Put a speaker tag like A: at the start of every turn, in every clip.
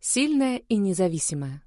A: Сильная и независимая.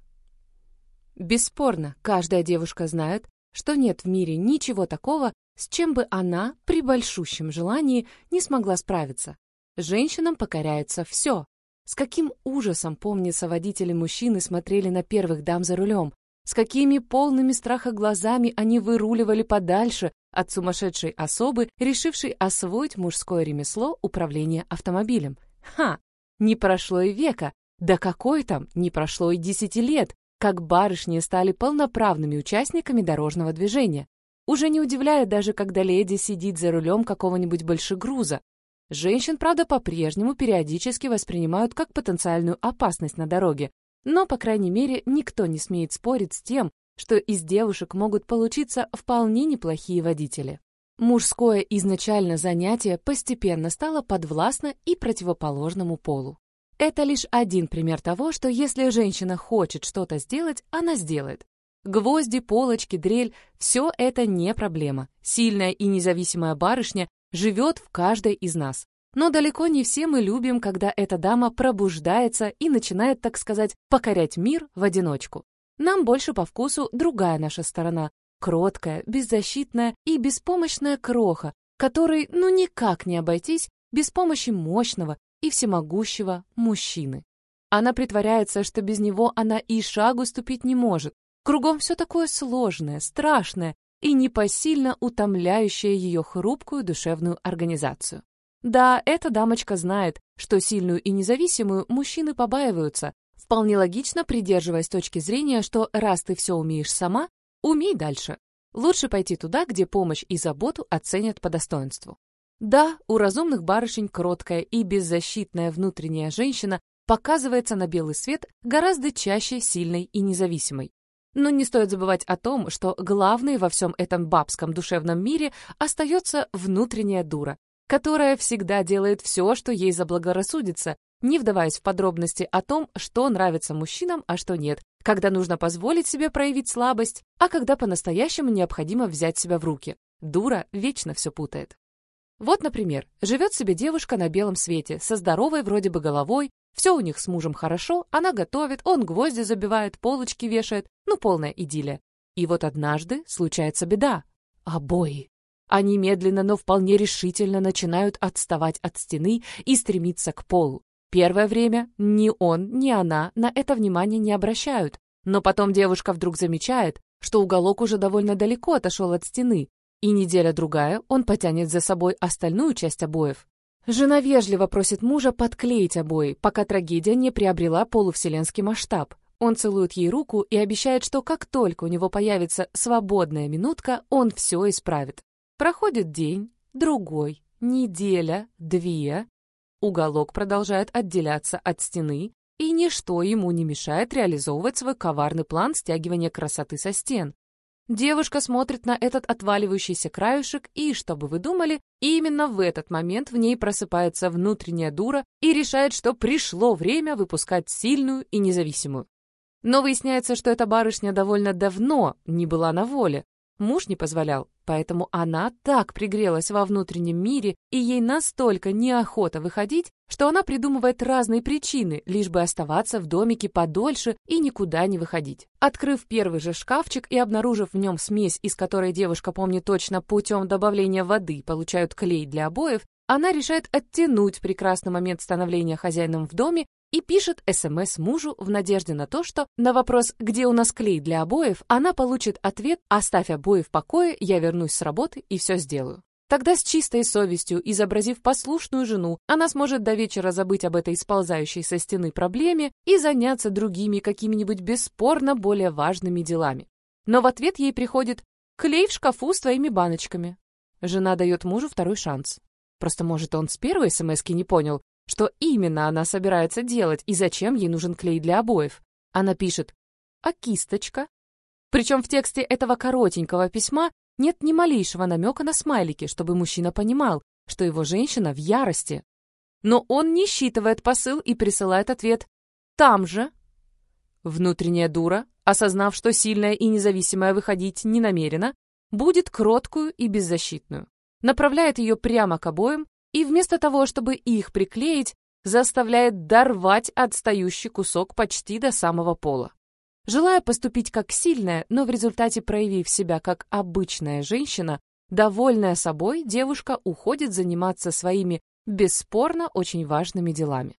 A: Бесспорно, каждая девушка знает, что нет в мире ничего такого, с чем бы она при большущем желании не смогла справиться. Женщинам покоряется все. С каким ужасом, помнится, водители-мужчины смотрели на первых дам за рулем, с какими полными страха глазами они выруливали подальше от сумасшедшей особы, решившей освоить мужское ремесло управления автомобилем. Ха! Не прошло и века, да какой там, не прошло и десяти лет, как барышни стали полноправными участниками дорожного движения. Уже не удивляет даже, когда леди сидит за рулем какого-нибудь большегруза. Женщин, правда, по-прежнему периодически воспринимают как потенциальную опасность на дороге, но, по крайней мере, никто не смеет спорить с тем, что из девушек могут получиться вполне неплохие водители. Мужское изначально занятие постепенно стало подвластно и противоположному полу. Это лишь один пример того, что если женщина хочет что-то сделать, она сделает. Гвозди, полочки, дрель – все это не проблема. Сильная и независимая барышня живет в каждой из нас. Но далеко не все мы любим, когда эта дама пробуждается и начинает, так сказать, покорять мир в одиночку. Нам больше по вкусу другая наша сторона – кроткая, беззащитная и беспомощная кроха, которой ну никак не обойтись без помощи мощного, и всемогущего мужчины. Она притворяется, что без него она и шагу ступить не может. Кругом все такое сложное, страшное и непосильно утомляющее ее хрупкую душевную организацию. Да, эта дамочка знает, что сильную и независимую мужчины побаиваются, вполне логично придерживаясь точки зрения, что раз ты все умеешь сама, умей дальше. Лучше пойти туда, где помощь и заботу оценят по достоинству. Да, у разумных барышень кроткая и беззащитная внутренняя женщина показывается на белый свет гораздо чаще сильной и независимой. Но не стоит забывать о том, что главной во всем этом бабском душевном мире остается внутренняя дура, которая всегда делает все, что ей заблагорассудится, не вдаваясь в подробности о том, что нравится мужчинам, а что нет, когда нужно позволить себе проявить слабость, а когда по-настоящему необходимо взять себя в руки. Дура вечно все путает. Вот, например, живет себе девушка на белом свете, со здоровой вроде бы головой, все у них с мужем хорошо, она готовит, он гвозди забивает, полочки вешает, ну, полная идиллия. И вот однажды случается беда. Обои. Они медленно, но вполне решительно начинают отставать от стены и стремиться к полу. Первое время ни он, ни она на это внимание не обращают. Но потом девушка вдруг замечает, что уголок уже довольно далеко отошел от стены, и неделя-другая он потянет за собой остальную часть обоев. Жена вежливо просит мужа подклеить обои, пока трагедия не приобрела полувселенский масштаб. Он целует ей руку и обещает, что как только у него появится свободная минутка, он все исправит. Проходит день, другой, неделя, две. Уголок продолжает отделяться от стены, и ничто ему не мешает реализовывать свой коварный план стягивания красоты со стен. Девушка смотрит на этот отваливающийся краюшек, и, что бы вы думали, именно в этот момент в ней просыпается внутренняя дура и решает, что пришло время выпускать сильную и независимую. Но выясняется, что эта барышня довольно давно не была на воле, Муж не позволял, поэтому она так пригрелась во внутреннем мире, и ей настолько неохота выходить, что она придумывает разные причины, лишь бы оставаться в домике подольше и никуда не выходить. Открыв первый же шкафчик и обнаружив в нем смесь, из которой девушка помнит точно путем добавления воды получают клей для обоев, она решает оттянуть прекрасный момент становления хозяином в доме и пишет СМС мужу в надежде на то, что на вопрос «Где у нас клей для обоев?» она получит ответ «Оставь обои в покое, я вернусь с работы и все сделаю». Тогда с чистой совестью, изобразив послушную жену, она сможет до вечера забыть об этой сползающей со стены проблеме и заняться другими какими-нибудь бесспорно более важными делами. Но в ответ ей приходит «Клей в шкафу с твоими баночками». Жена дает мужу второй шанс. Просто, может, он с первой смс не понял, что именно она собирается делать и зачем ей нужен клей для обоев. Она пишет «А кисточка?» Причем в тексте этого коротенького письма нет ни малейшего намека на смайлики, чтобы мужчина понимал, что его женщина в ярости. Но он не считывает посыл и присылает ответ «там же». Внутренняя дура, осознав, что сильная и независимая выходить не намерена, будет кроткую и беззащитную. Направляет ее прямо к обоим и вместо того, чтобы их приклеить, заставляет дорвать отстающий кусок почти до самого пола. Желая поступить как сильная, но в результате проявив себя как обычная женщина, довольная собой, девушка уходит заниматься своими, бесспорно, очень важными делами.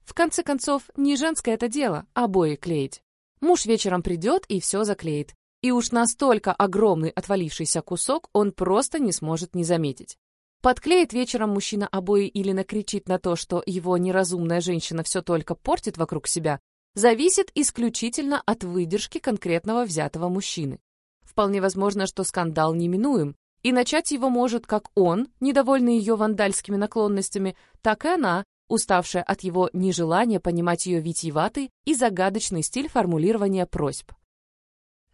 A: В конце концов, не женское это дело, обои клеить. Муж вечером придет и все заклеит. И уж настолько огромный отвалившийся кусок он просто не сможет не заметить. Подклеит вечером мужчина обои или накричит на то, что его неразумная женщина все только портит вокруг себя, зависит исключительно от выдержки конкретного взятого мужчины. Вполне возможно, что скандал неминуем, и начать его может как он, недовольный ее вандальскими наклонностями, так и она, уставшая от его нежелания понимать ее витиеватый и загадочный стиль формулирования просьб.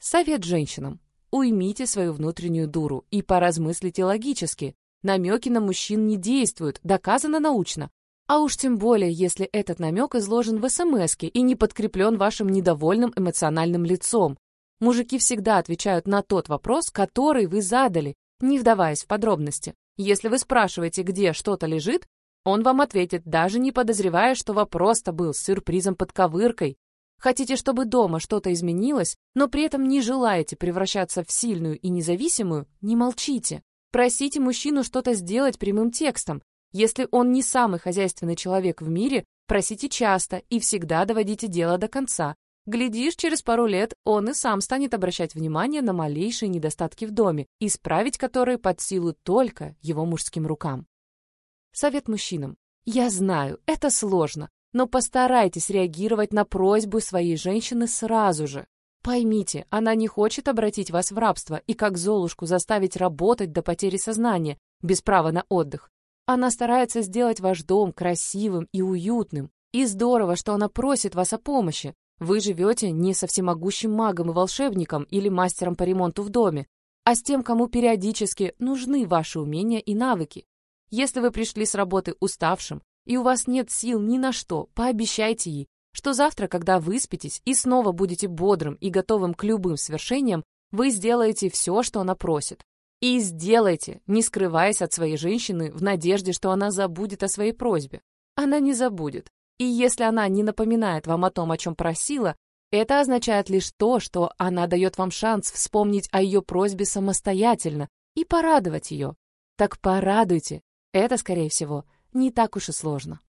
A: Совет женщинам. Уймите свою внутреннюю дуру и поразмыслите логически. Намеки на мужчин не действуют, доказано научно, а уж тем более, если этот намек изложен в смс и не подкреплен вашим недовольным эмоциональным лицом. Мужики всегда отвечают на тот вопрос, который вы задали, не вдаваясь в подробности. Если вы спрашиваете, где что-то лежит, он вам ответит, даже не подозревая, что вопрос-то был с сюрпризом под ковыркой. Хотите, чтобы дома что-то изменилось, но при этом не желаете превращаться в сильную и независимую, не молчите. Просите мужчину что-то сделать прямым текстом, если он не самый хозяйственный человек в мире, просите часто и всегда доводите дело до конца. Глядишь, через пару лет он и сам станет обращать внимание на малейшие недостатки в доме, исправить которые под силу только его мужским рукам. Совет мужчинам. Я знаю, это сложно, но постарайтесь реагировать на просьбу своей женщины сразу же. Поймите, она не хочет обратить вас в рабство и как Золушку заставить работать до потери сознания, без права на отдых. Она старается сделать ваш дом красивым и уютным. И здорово, что она просит вас о помощи. Вы живете не со всемогущим магом и волшебником или мастером по ремонту в доме, а с тем, кому периодически нужны ваши умения и навыки. Если вы пришли с работы уставшим, и у вас нет сил ни на что, пообещайте ей, что завтра, когда выспитесь и снова будете бодрым и готовым к любым свершениям, вы сделаете все, что она просит. И сделайте, не скрываясь от своей женщины в надежде, что она забудет о своей просьбе. Она не забудет. И если она не напоминает вам о том, о чем просила, это означает лишь то, что она дает вам шанс вспомнить о ее просьбе самостоятельно и порадовать ее. Так порадуйте. Это, скорее всего, не так уж и сложно.